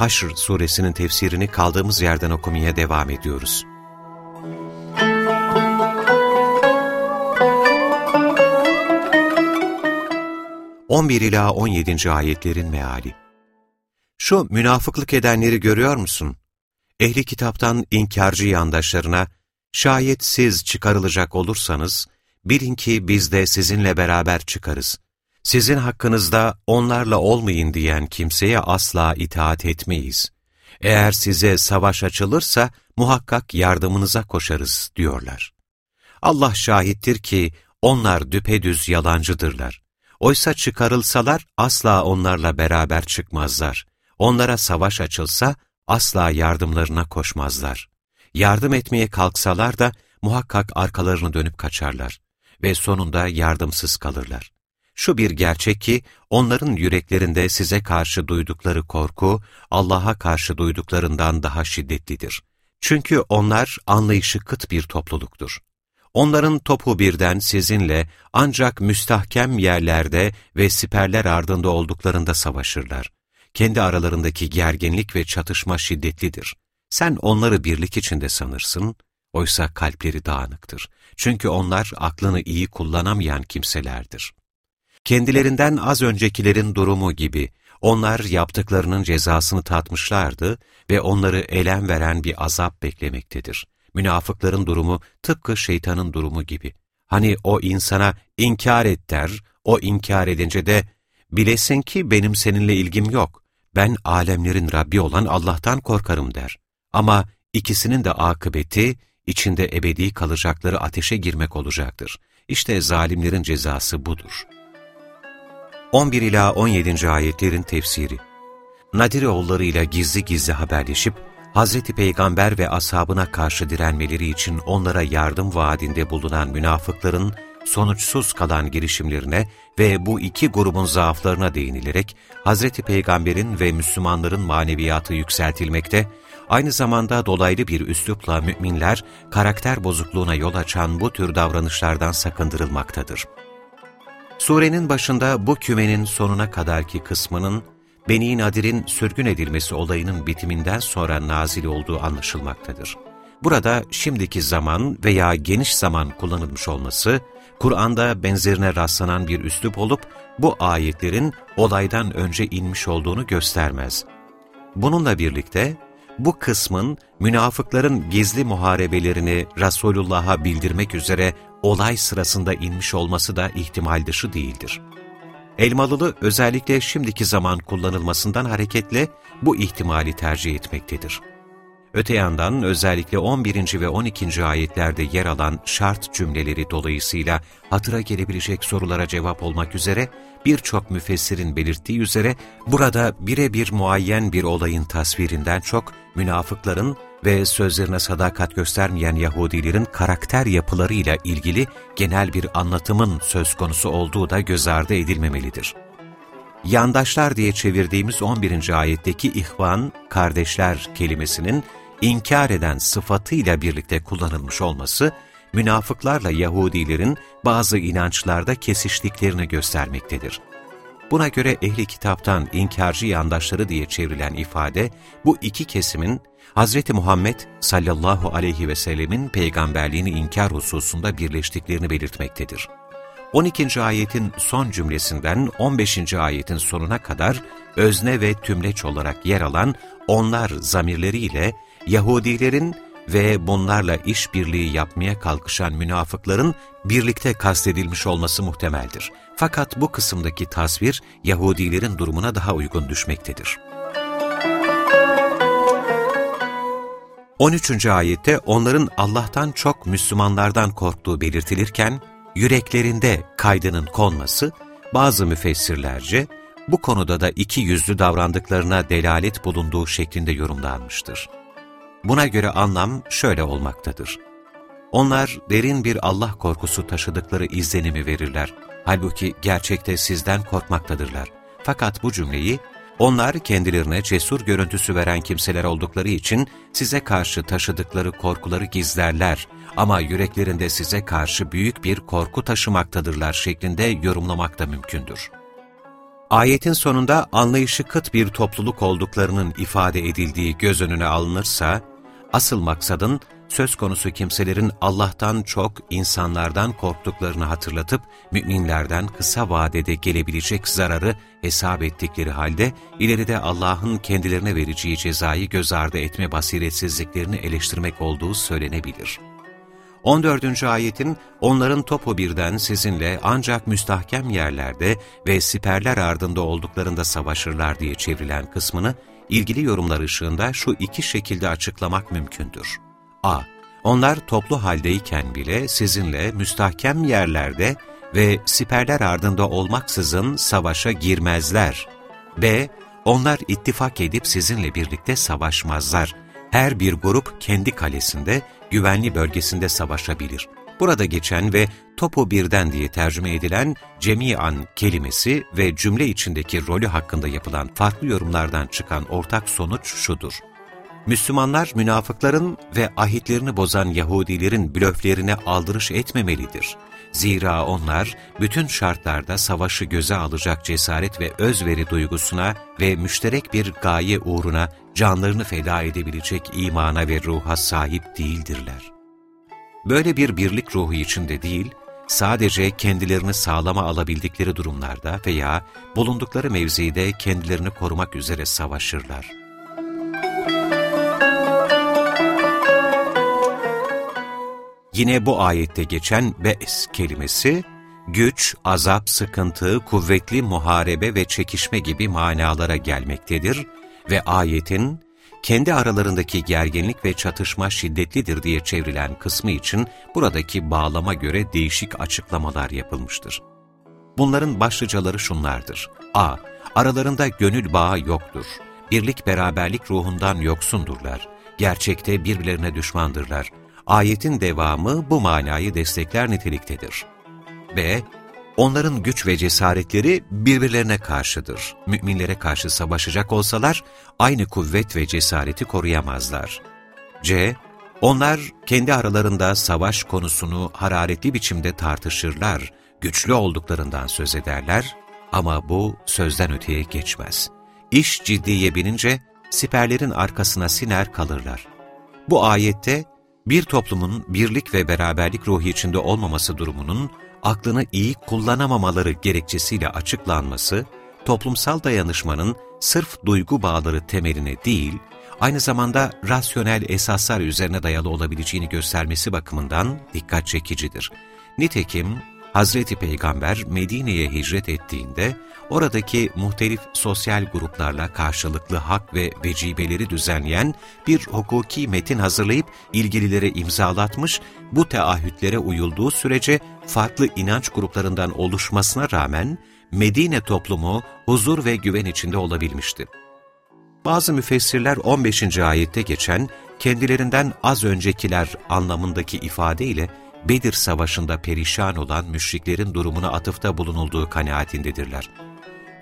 Haşr suresinin tefsirini kaldığımız yerden okumaya devam ediyoruz. ...11 ila 17. ayetlerin meali. Şu münafıklık edenleri görüyor musun? Ehli kitaptan inkarcı yandaşlarına, şayet siz çıkarılacak olursanız, bilin ki biz de sizinle beraber çıkarız. Sizin hakkınızda onlarla olmayın diyen kimseye asla itaat etmeyiz. Eğer size savaş açılırsa muhakkak yardımınıza koşarız diyorlar. Allah şahittir ki onlar düpedüz yalancıdırlar. Oysa çıkarılsalar asla onlarla beraber çıkmazlar. Onlara savaş açılsa asla yardımlarına koşmazlar. Yardım etmeye kalksalar da muhakkak arkalarını dönüp kaçarlar ve sonunda yardımsız kalırlar. Şu bir gerçek ki, onların yüreklerinde size karşı duydukları korku, Allah'a karşı duyduklarından daha şiddetlidir. Çünkü onlar anlayışı kıt bir topluluktur. Onların topu birden sizinle ancak müstahkem yerlerde ve siperler ardında olduklarında savaşırlar. Kendi aralarındaki gerginlik ve çatışma şiddetlidir. Sen onları birlik içinde sanırsın, oysa kalpleri dağınıktır. Çünkü onlar aklını iyi kullanamayan kimselerdir. Kendilerinden az öncekilerin durumu gibi, onlar yaptıklarının cezasını tatmışlardı ve onları elem veren bir azap beklemektedir. Münafıkların durumu tıpkı şeytanın durumu gibi. Hani o insana inkar et der, o inkar edince de, bilesin ki benim seninle ilgim yok, ben alemlerin Rabbi olan Allah'tan korkarım der. Ama ikisinin de akıbeti, içinde ebedi kalacakları ateşe girmek olacaktır. İşte zalimlerin cezası budur.'' 11 ila 17. ayetlerin tefsiri. Nadir oğullarıyla gizli gizli haberleşip Hz. Peygamber ve ashabına karşı direnmeleri için onlara yardım vaadinde bulunan münafıkların sonuçsuz kalan girişimlerine ve bu iki grubun zaaflarına değinilerek Hz. Peygamber'in ve Müslümanların maneviyatı yükseltilmekte, aynı zamanda dolaylı bir üslupla müminler karakter bozukluğuna yol açan bu tür davranışlardan sakındırılmaktadır. Surenin başında bu kümenin sonuna kadarki kısmının Beni Nadir'in sürgün edilmesi olayının bitiminden sonra nazil olduğu anlaşılmaktadır. Burada şimdiki zaman veya geniş zaman kullanılmış olması, Kur'an'da benzerine rastlanan bir üslup olup bu ayetlerin olaydan önce inmiş olduğunu göstermez. Bununla birlikte bu kısmın münafıkların gizli muharebelerini Resulullah'a bildirmek üzere olay sırasında inmiş olması da ihtimal dışı değildir. Elmalılı özellikle şimdiki zaman kullanılmasından hareketle bu ihtimali tercih etmektedir. Öte yandan özellikle 11. ve 12. ayetlerde yer alan şart cümleleri dolayısıyla hatıra gelebilecek sorulara cevap olmak üzere birçok müfessirin belirttiği üzere burada birebir muayyen bir olayın tasvirinden çok münafıkların ve sözlerine sadakat göstermeyen Yahudilerin karakter yapılarıyla ilgili genel bir anlatımın söz konusu olduğu da göz ardı edilmemelidir. Yandaşlar diye çevirdiğimiz 11. ayetteki ihvan, kardeşler kelimesinin inkar eden sıfatıyla birlikte kullanılmış olması, münafıklarla Yahudilerin bazı inançlarda kesiştiklerini göstermektedir. Buna göre ehli kitaptan inkarcı yandaşları diye çevrilen ifade, bu iki kesimin Hz. Muhammed sallallahu aleyhi ve sellemin peygamberliğini inkar hususunda birleştiklerini belirtmektedir. 12. ayetin son cümlesinden 15. ayetin sonuna kadar özne ve tümleç olarak yer alan onlar zamirleriyle Yahudilerin ve bunlarla işbirliği yapmaya kalkışan münafıkların birlikte kastedilmiş olması muhtemeldir. Fakat bu kısımdaki tasvir Yahudilerin durumuna daha uygun düşmektedir. 13. ayette onların Allah'tan çok Müslümanlardan korktuğu belirtilirken, yüreklerinde kaydının konması, bazı müfessirlerce bu konuda da iki yüzlü davrandıklarına delalet bulunduğu şeklinde yorumlanmıştır. Buna göre anlam şöyle olmaktadır. Onlar derin bir Allah korkusu taşıdıkları izlenimi verirler. Halbuki gerçekte sizden korkmaktadırlar. Fakat bu cümleyi onlar kendilerine cesur görüntüsü veren kimseler oldukları için size karşı taşıdıkları korkuları gizlerler ama yüreklerinde size karşı büyük bir korku taşımaktadırlar şeklinde yorumlamak da mümkündür. Ayetin sonunda anlayışı kıt bir topluluk olduklarının ifade edildiği göz önüne alınırsa, asıl maksadın söz konusu kimselerin Allah'tan çok insanlardan korktuklarını hatırlatıp, müminlerden kısa vadede gelebilecek zararı hesap ettikleri halde, ileride Allah'ın kendilerine vereceği cezayı göz ardı etme basiretsizliklerini eleştirmek olduğu söylenebilir. 14. ayetin onların topu birden sizinle ancak müstahkem yerlerde ve siperler ardında olduklarında savaşırlar diye çevrilen kısmını ilgili yorumlar ışığında şu iki şekilde açıklamak mümkündür. A. Onlar toplu haldeyken bile sizinle müstahkem yerlerde ve siperler ardında olmaksızın savaşa girmezler. B. Onlar ittifak edip sizinle birlikte savaşmazlar. Her bir grup kendi kalesinde, güvenli bölgesinde savaşabilir. Burada geçen ve topu birden diye tercüme edilen cemiyan kelimesi ve cümle içindeki rolü hakkında yapılan farklı yorumlardan çıkan ortak sonuç şudur. Müslümanlar münafıkların ve ahitlerini bozan Yahudilerin blöflerine aldırış etmemelidir. Zira onlar bütün şartlarda savaşı göze alacak cesaret ve özveri duygusuna ve müşterek bir gaye uğruna canlarını feda edebilecek imana ve ruha sahip değildirler. Böyle bir birlik ruhu içinde değil, sadece kendilerini sağlama alabildikleri durumlarda veya bulundukları mevzide kendilerini korumak üzere savaşırlar. Yine bu ayette geçen be's kelimesi, güç, azap, sıkıntı, kuvvetli muharebe ve çekişme gibi manalara gelmektedir ve ayetin kendi aralarındaki gerginlik ve çatışma şiddetlidir diye çevrilen kısmı için buradaki bağlama göre değişik açıklamalar yapılmıştır. Bunların başlıcaları şunlardır. A. Aralarında gönül bağı yoktur. Birlik beraberlik ruhundan yoksundurlar. Gerçekte birbirlerine düşmandırlar. Ayetin devamı bu manayı destekler niteliktedir. B. Onların güç ve cesaretleri birbirlerine karşıdır. Müminlere karşı savaşacak olsalar aynı kuvvet ve cesareti koruyamazlar. C. Onlar kendi aralarında savaş konusunu hararetli biçimde tartışırlar, güçlü olduklarından söz ederler ama bu sözden öteye geçmez. İş ciddiye binince siperlerin arkasına siner kalırlar. Bu ayette bir toplumun birlik ve beraberlik ruhu içinde olmaması durumunun aklını iyi kullanamamaları gerekçesiyle açıklanması, toplumsal dayanışmanın sırf duygu bağları temeline değil, aynı zamanda rasyonel esaslar üzerine dayalı olabileceğini göstermesi bakımından dikkat çekicidir. Nitekim Hazreti Peygamber Medine'ye hicret ettiğinde, oradaki muhtelif sosyal gruplarla karşılıklı hak ve vecibeleri düzenleyen bir hukuki metin hazırlayıp ilgililere imzalatmış, bu teahhütlere uyulduğu sürece farklı inanç gruplarından oluşmasına rağmen Medine toplumu huzur ve güven içinde olabilmişti. Bazı müfessirler 15. ayette geçen kendilerinden az öncekiler anlamındaki ifadeyle Bedir Savaşı'nda perişan olan müşriklerin durumuna atıfta bulunulduğu kanaatindedirler.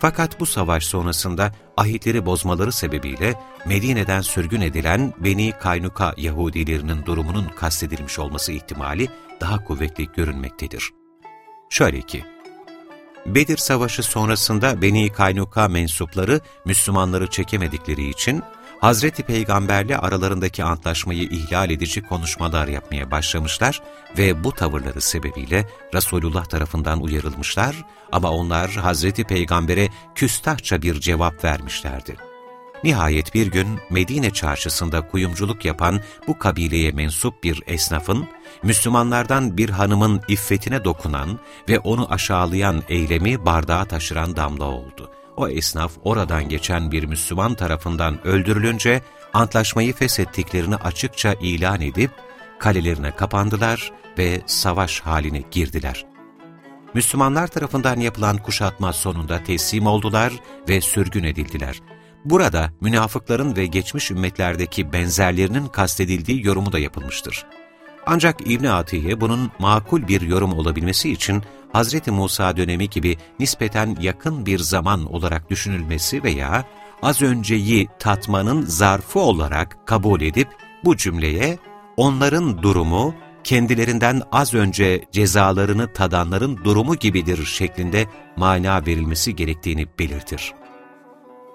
Fakat bu savaş sonrasında ahitleri bozmaları sebebiyle Medine'den sürgün edilen Beni Kaynuka Yahudilerinin durumunun kastedilmiş olması ihtimali daha kuvvetli görünmektedir. Şöyle ki, Bedir Savaşı sonrasında Beni Kaynuka mensupları Müslümanları çekemedikleri için Hazreti Peygamberle aralarındaki antlaşmayı ihlal edici konuşmalar yapmaya başlamışlar ve bu tavırları sebebiyle Resulullah tarafından uyarılmışlar ama onlar Hazreti Peygamber'e küstahça bir cevap vermişlerdi. Nihayet bir gün Medine çarşısında kuyumculuk yapan bu kabileye mensup bir esnafın, Müslümanlardan bir hanımın iffetine dokunan ve onu aşağılayan eylemi bardağa taşıran damla oldu o esnaf oradan geçen bir Müslüman tarafından öldürülünce antlaşmayı feshettiklerini açıkça ilan edip kalelerine kapandılar ve savaş haline girdiler. Müslümanlar tarafından yapılan kuşatma sonunda teslim oldular ve sürgün edildiler. Burada münafıkların ve geçmiş ümmetlerdeki benzerlerinin kastedildiği yorumu da yapılmıştır. Ancak İbn Atiye bunun makul bir yorum olabilmesi için Hz. Musa dönemi gibi nispeten yakın bir zaman olarak düşünülmesi veya az önceyi tatmanın zarfı olarak kabul edip bu cümleye onların durumu kendilerinden az önce cezalarını tadanların durumu gibidir şeklinde mana verilmesi gerektiğini belirtir.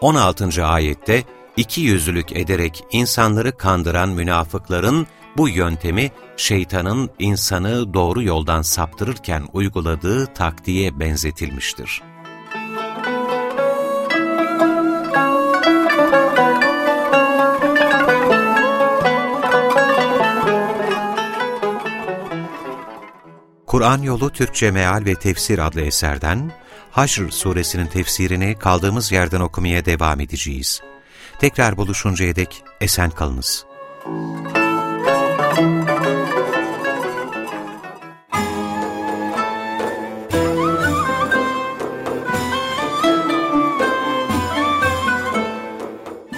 16. ayette iki yüzlülük ederek insanları kandıran münafıkların bu yöntemi şeytanın insanı doğru yoldan saptırırken uyguladığı taktiğe benzetilmiştir. Kur'an Yolu Türkçe Meal ve Tefsir adlı eserden Haşr suresinin tefsirini kaldığımız yerden okumaya devam edeceğiz. Tekrar buluşuncaya dek esen kalınız.